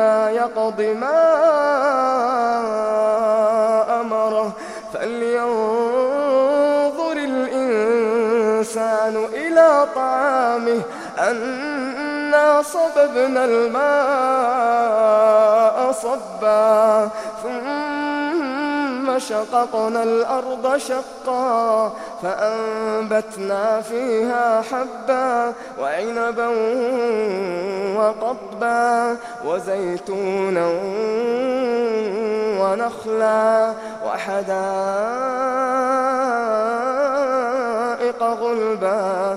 ولا يقض ما أمره. فلينظر الإنسان إلى طعامه. أنا صببنا الماء صبا. ثم فشققنا شققنا الأرض شقا فأنبتنا فيها حبا وعنبا وقبا وزيتونا ونخلا وحدائق غلبا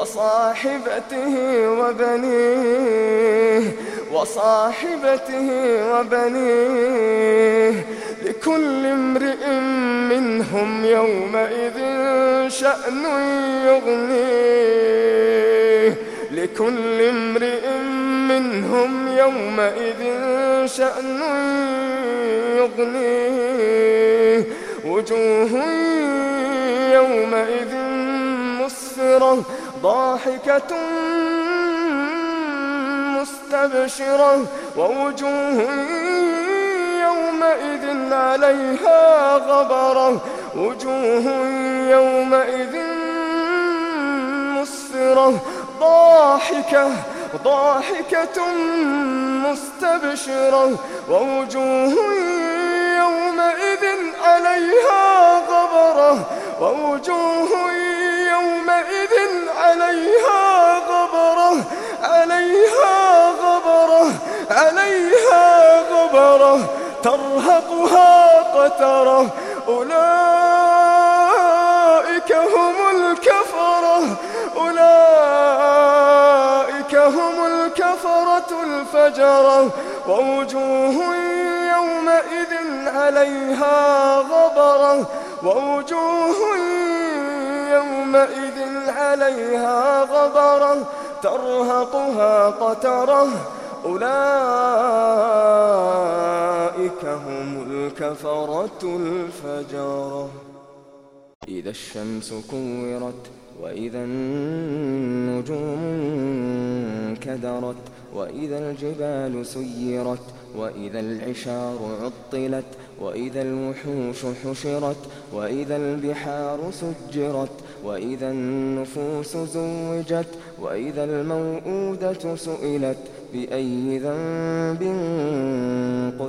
وصاحبته وبنيه وصاحبته وبنيه. لكل امرئ منهم يومئذ شأن يغنيه. لكل امرئ منهم يومئذ شأن يغنيه. وجوه يومئذ مسفرة ضاحكة مستبشرة ووجوه يومئذ عليها غبرة. وجوه يومئذ مسفرة. ضاحكة ضاحكة مستبشرة. ووجوه يومئذ عليها غبرة. ووجوه ترهقها قترة. أولئك هم الكفرة. أولئك هم الكفرة الفجرة. ووجوه يومئذ عليها غبرة. ووجوه يومئذ عليها غبرة. ترهقها قترة. أولئك أولئك هم الكفرة الفجارة إذا الشمس كورت وإذا النجوم كدرت وإذا الجبال سيرت وإذا العشار عطلت وإذا الوحوش حشرت وإذا البحار سجرت وإذا النفوس زوجت وإذا الموءودة سئلت بأي ذنب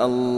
الله